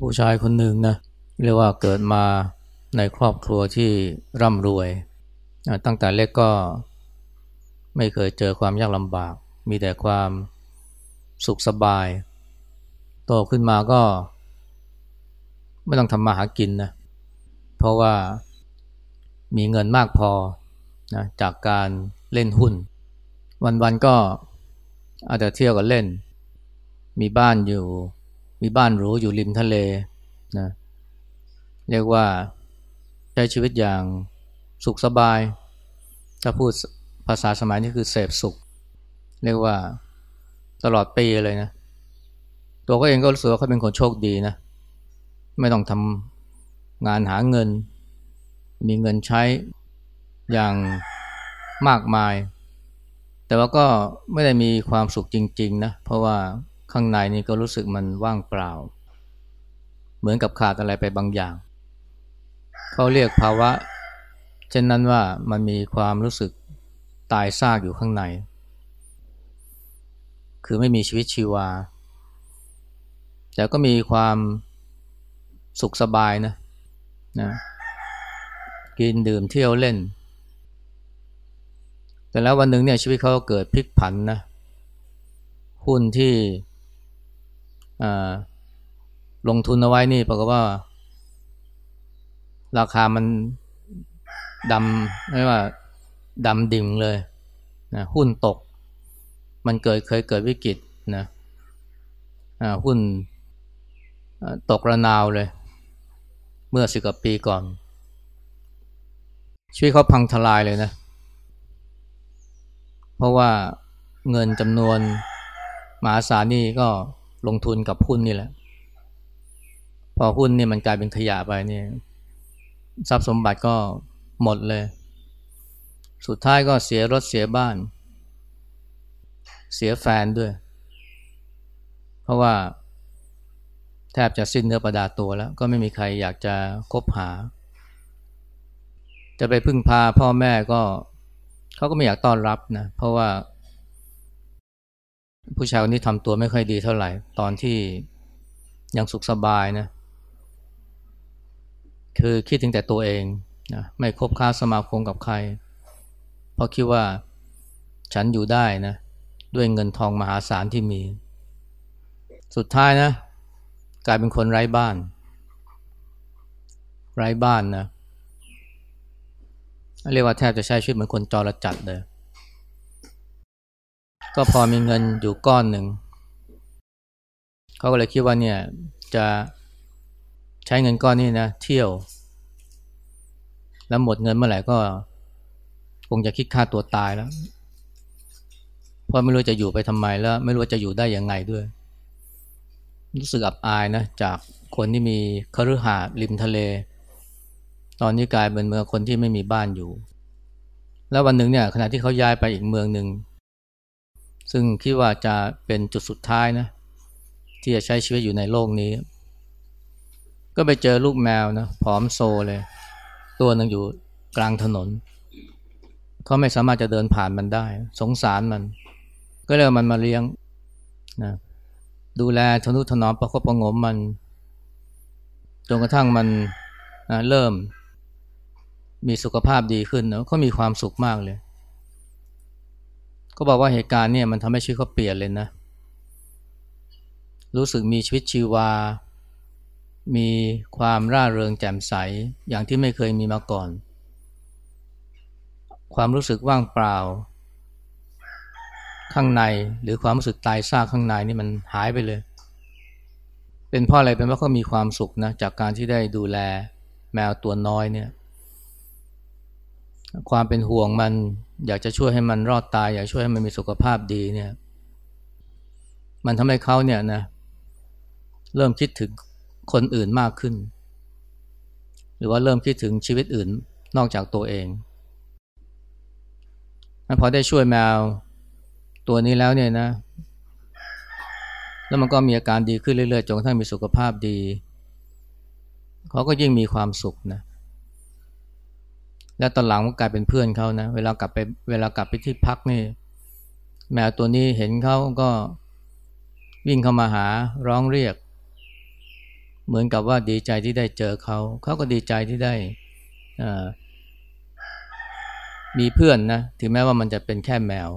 ผู้ชายคนหนึ่งนะเรียกว่าเกิดมาในครอบครัวที่ร่ำรวย ตั้งแต่เล็กก็ไม่เคยเจอความยากลำบาก มีแต่ความสุขสบาย โตขึ้นมาก็ ไม่ต้องทำมาหากินนะเพราะว่ามีเงินมากพอนะจากการเล่นหุ้น วันๆก็อาจจะเที่ยวกับเล่น มีบ้านอยู่ มีบ้านหรูอยู่ริมทะเลนะเรียกว่าใช้ชีวิตอย่างสุขสบาย ถ้าพูดภาษาสมัยนี้คือเสพสุข เรียกว่าตลอดปีเลยนะ ตัวก็เองก็รู้สึกว่าเขาเป็นคนโชคดีนะ ไม่ต้องทำงานหาเงิน มีเงินใช้อย่างมากมาย แต่ว่าก็ไม่ได้มีความสุขจริง ๆ นะ เพราะว่า ข้างในนี่ก็รู้สึกมันว่างเปล่า เหมือนกับขาดอะไรไปบางอย่าง เขาเรียกภาวะ เช่นนั้นว่ามันมีความรู้สึกตายซากอยู่ข้างใน คือไม่มีชีวิตชีวา แต่ก็มีความสุขสบายนะนะกินดื่มเที่ยวเล่น แต่แล้ววันหนึ่งเนี่ยชีวิตเขาเกิดพลิกผันนะหุ้นที่ ลงทุนเอาไว้นี่ปรากฏว่า ราคามันดำไม่ว่าดำดิ่งเลยนะหุ้นตก มันเกิดเคยเกิดวิกฤตนะหุ้นตกระนาวเลย เมื่อสิบกว่าปีก่อน ชีวิตเขาพังทลายเลยนะ เพราะว่าเงินจำนวนมหาศาลนี่ก็ ลงทุนกับหุ้นนี่แหละ พอหุ้นนี่มันกลายเป็นขยะไปนี่ทรัพย์สมบัติก็หมดเลย สุดท้ายก็เสียรถเสียบ้าน เสียแฟนด้วย เพราะว่าแทบจะสิ้นเนื้อประดาตัวแล้ว ก็ไม่มีใครอยากจะคบหา จะไปพึ่งพาพ่อแม่ก็เขาก็ไม่อยากต้อนรับนะ เพราะว่า ผู้ชายคนนี้ทำตัวไม่ค่อยดีเท่าไหร่ ตอนที่ยังสุขสบายนะ คือคิดถึงแต่ตัวเองนะไม่คบค้าสมาคมกับใคร เพราะคิดว่าฉันอยู่ได้นะ ด้วยเงินทองมหาศาลที่มี สุดท้ายนะ กลายเป็นคนไร้บ้าน ไร้บ้านนะเรียกว่าแทบจะใช้ชีวิตเหมือนคนจรจัดเลย ก็พอมีเงินอยู่ก้อนหนึ่ง เขาก็เลยคิดว่าเนี่ยจะใช้เงินก้อนนี้นะ เที่ยว แล้วหมดเงินเมื่อไหร่ก็ คงจะคิดฆ่าตัวตายแล้วเพราะไม่รู้จะอยู่ไปทำไมแล้ว ไม่รู้จะอยู่ได้ยังไงด้วย รู้สึกอับอายนะ จากคนที่มีคฤหาสน์ริมทะเล ตอนนี้กลายเป็นเมืองคนที่ไม่มีบ้านอยู่ แล้ววันหนึ่งเนี่ย ขณะที่เขาย้ายไปอีกเมืองหนึ่ง ซึ่งคิดว่าจะเป็นจุดสุดท้ายนะ ที่จะใช้ชีวิตอยู่ในโลกนี้ ก็ไปเจอลูกแมวนะผอมโซเลย ตัวหนึ่งอยู่กลางถนน เขาไม่สามารถจะเดินผ่านมันได้ สงสารมัน ก็เลยมันมาเลี้ยงนะดูแลทนุถนอมประคบประงมมันจนกระทั่งมันนะเริ่มมีสุขภาพดีขึ้นนะเขามีความสุขมากเลย ก็บอกว่าเหตุการณ์เนี่ยมันทำให้ชีวิตเขาเปลี่ยนเลยนะ รู้สึกมีชีวิตชีวา มีความร่าเริงแจ่มใสอย่างที่ไม่เคยมีมาก่อน ความรู้สึกว่างเปล่า ข้างในหรือความรู้สึกตายซากข้างในนี่มันหายไปเลย เป็นเพราะอะไรเป็นเพราะเขามีความสุขนะจากการที่ได้ดูแลแมวตัวน้อยเนี่ย ความเป็นห่วงมันอยากจะช่วยให้มันรอดตาย อยากช่วยให้มันมีสุขภาพดีเนี่ยมันทำให้เขาเนี่ยนะเริ่มคิดถึงคนอื่นมากขึ้น หรือว่าเริ่มคิดถึงชีวิตอื่นนอกจากตัวเองพอได้ช่วยแมวตัวนี้แล้วเนี่ยนะ แล้วมันก็มีอาการดีขึ้นเรื่อยๆจนกระทั่งมีสุขภาพดีเขาก็ยิ่งมีความสุขนะ และตอนหลังก็กลายเป็นเพื่อนเขานะ เวลากลับไปเวลากลับไปที่พักนี่แมวตัวนี้เห็นเขาก็วิ่งเข้ามาหาร้องเรียก เหมือนกับว่าดีใจที่ได้เจอเขา เขาก็ดีใจที่ได้มีเพื่อนนะถึงแม้ว่ามันจะเป็นแค่แมว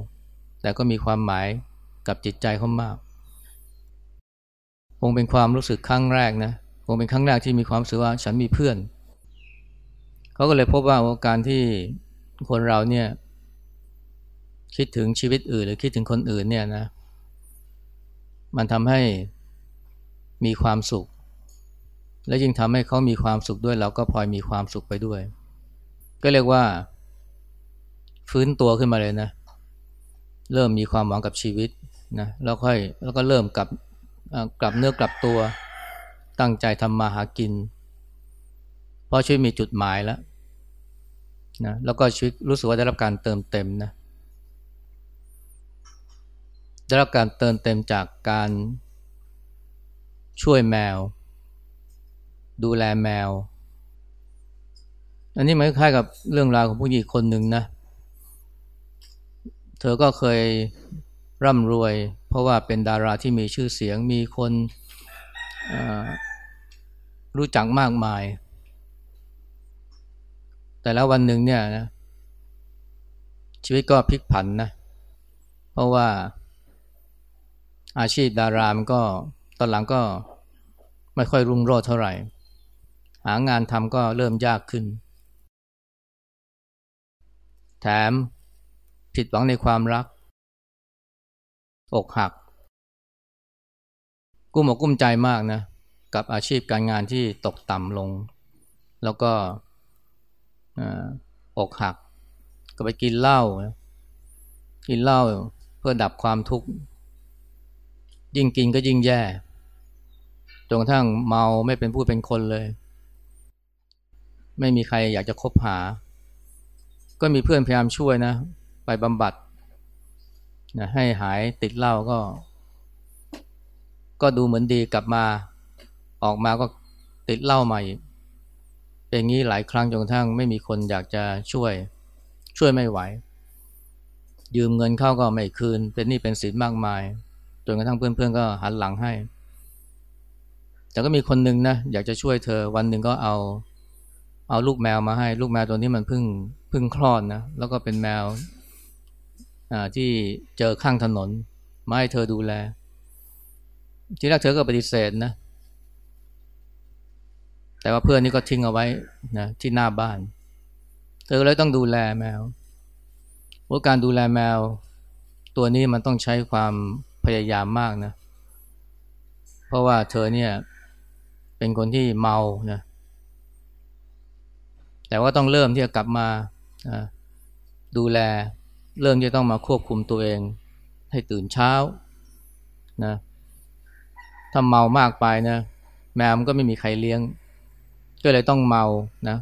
แต่ก็มีความหมายกับจิตใจเขามาก คงเป็นความรู้สึกครั้งแรกนะคงเป็นครั้งแรกที่มีความรู้สึกว่าฉันมีเพื่อน เขาก็เลยพบว่าการที่คนเราเนี่ย คิดถึงชีวิตอื่น หรือคิดถึงคนอื่นเนี่ยนะ มันทำให้มีความสุข และยิ่งทำให้เขามีความสุขด้วย เราก็พลอยมีความสุขไปด้วย ก็เรียกว่า ฟื้นตัวขึ้นมาเลยนะ เริ่มมีความหวังกับชีวิตนะแล้วค่อยแล้วก็เริ่มกลับกลับเนื้อกลับตัวตั้งใจทำมาหากิน ราะชีวิตมีจุดหมายแล้วนะแล้วก็ชีวิตรู้สึกว่าได้รับการเติมเต็มนะได้รับการเติมเต็มจากการช่วยแมว ดูแลแมว อันนี้มันคล้ายกับเรื่องราวของผู้หญิงคนหนึ่งนะ เธอก็เคยร่ำรวย เพราะว่าเป็นดาราที่มีชื่อเสียงมีคนรู้จักมากมาย แต่แล้ววันหนึ่งเนี่ยนะชีวิตก็พลิกผันนะ เพราะว่าอาชีพดารามก็ตอนหลังก็ไม่ค่อยรุ่งโรจน์เท่าไหร่ หางานทำก็เริ่มยากขึ้น แถมผิดหวังในความรัก อกหัก กุ้มอกกุ้มใจมากนะ กับอาชีพการงานที่ตกต่ำลง แล้วก็ อกหัก ก็ไปกินเหล้ากินเหล้าเพื่อดับความทุกข์ ยิ่งกินก็ยิ่งแย่จนกระทั่งเมาไม่เป็นผู้เป็นคนเลย ไม่มีใครอยากจะคบหา ก็มีเพื่อนพยายามช่วยนะ ไปบำบัดนะให้หายติดเหล้าก็ ก็ดูเหมือนดีกลับมา ออกมาก็ติดเหล้าใหม่ เป็นงี้หลายครั้งจนกระทั่งไม่มีคนอยากจะช่วย ช่วยไม่ไหว ยืมเงินเข้าก็ไม่คืน เป็นหนี้เป็นสินมากมายจนกระทั่งเพื่อนๆก็หันหลังให้ แต่ก็มีคนหนึ่งนะอยากจะช่วยเธอวันหนึ่งก็เอาเอาลูกแมวมาให้ ลูกแมวตัวนี้มันเพิ่งเพิ่งคลอดนะแล้วก็เป็นแมวที่เจอข้างถนน มาให้เธอดูแล ทีแรกเธอก็ปฏิเสธนะ แต่ว่าเพื่อนนี่ก็ทิ้งเอาไว้นะที่หน้าบ้าน เธอเลยต้องดูแลแมวว่าการดูแลแมว ตัวนี้มันต้องใช้ความพยายามมากนะ เพราะว่าเธอเนี่ยเป็นคนที่เมานะ แต่ว่าต้องเริ่มที่จะกลับมาดูแล เริ่มที่ต้องมาควบคุมตัวเอง ให้ตื่นเช้านะ ถ้าเมามากไปนะ แมวมันก็ไม่มีใครเลี้ยง ก็เลยต้องเมานะ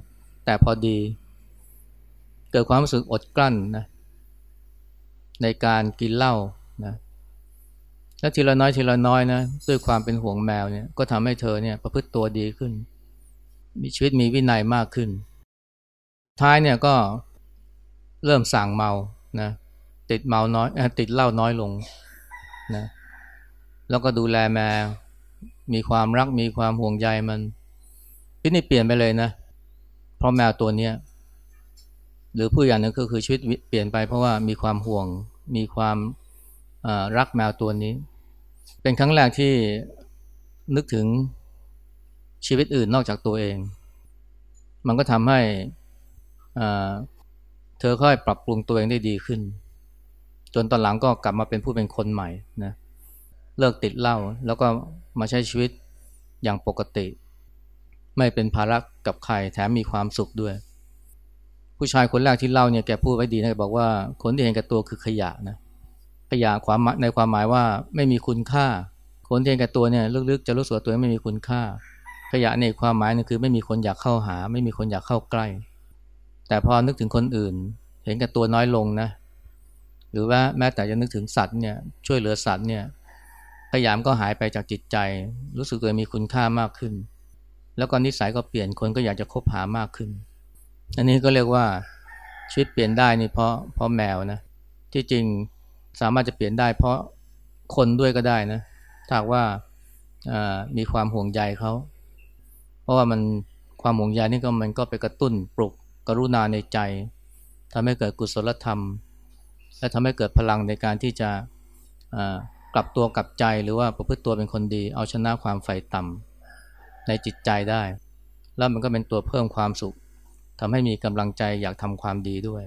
แต่พอดี เกิดความรู้สึกอดกลั้นนะในการกินเหล้านะแล้วทีละน้อยทีละน้อยนะด้วยความเป็นห่วงแมวเนี่ยก็ทำให้เธอเนี่ยประพฤติตัวดีขึ้น มีชีวิตมีวินัยมากขึ้น ท้ายเนี่ยก็เริ่มสั่งเมานะติดเมาน้อยติดเหล้าน้อยลงนะแล้วก็ดูแลแมวมีความรักมีความห่วงใยมัน ชีวิตนี่เปลี่ยนไปเลยนะ เพราะแมวตัวเนี้ยหรือผู้อย่างนึงก็คือชีวิตเปลี่ยนไปเพราะว่ามีความห่วง มีความรักแมวตัวนี้ เป็นครั้งแรกที่นึกถึงชีวิตอื่นนอกจากตัวเอง มันก็ทำให้เธอค่อยปรับปรุงตัวเองได้ดีขึ้น จนตอนหลังก็กลับมาเป็นผู้เป็นคนใหม่นะเลิกติดเหล้าแล้วก็มาใช้ชีวิตอย่างปกติ ไม่เป็นภาระกับใครแถมมีความสุขด้วย ผู้ชายคนแรกที่เล่าเนี่ยแกพูดไว้ดีนะบอกว่าคนที่เห็นกับตัวคือขยะนะขยะความในความหมายว่าไม่มีคุณค่า คนที่เห็นกับตัวเนี่ยลึกๆจะรู้สึกตัวไม่มีคุณค่า ขยะในความหมายนึงคือไม่มีคนอยากเข้าหา ไม่มีคนอยากเข้าใกล้ แต่พอนึกถึงคนอื่น เห็นกับตัวน้อยลงนะ หรือว่าแม้แต่จะนึกถึงสัตว์เนี่ยช่วยเหลือสัตว์เนี่ยขยามก็หายไปจากจิตใจ รู้สึกตัวมีคุณค่ามากขึ้น แล้วก็นิสัยก็เปลี่ยนคนก็อยากจะคบหามากขึ้น อันนี้ก็เรียกว่าชีวิตเปลี่ยนได้นี่เพราะเพราะแมวนะที่จริงสามารถจะเปลี่ยนได้ เพราะคนด้วยก็ได้นะถ้าว่ามีความห่วงใยเขาเพราะว่ามันความห่วงใยนี่ก็มันก็ไปกระตุ้นปลุกกรุณาในใจทำให้เกิดกุศลธรรม และทำให้เกิดพลังในการที่จะกลับตัวกลับใจหรือว่าประพฤติตัวเป็นคนดี เอาชนะความใฝ่ต่ำ ในจิตใจได้ แล้วมันก็เป็นตัวเพิ่มความสุขทำให้มีกำลังใจอยากทำความดีด้วย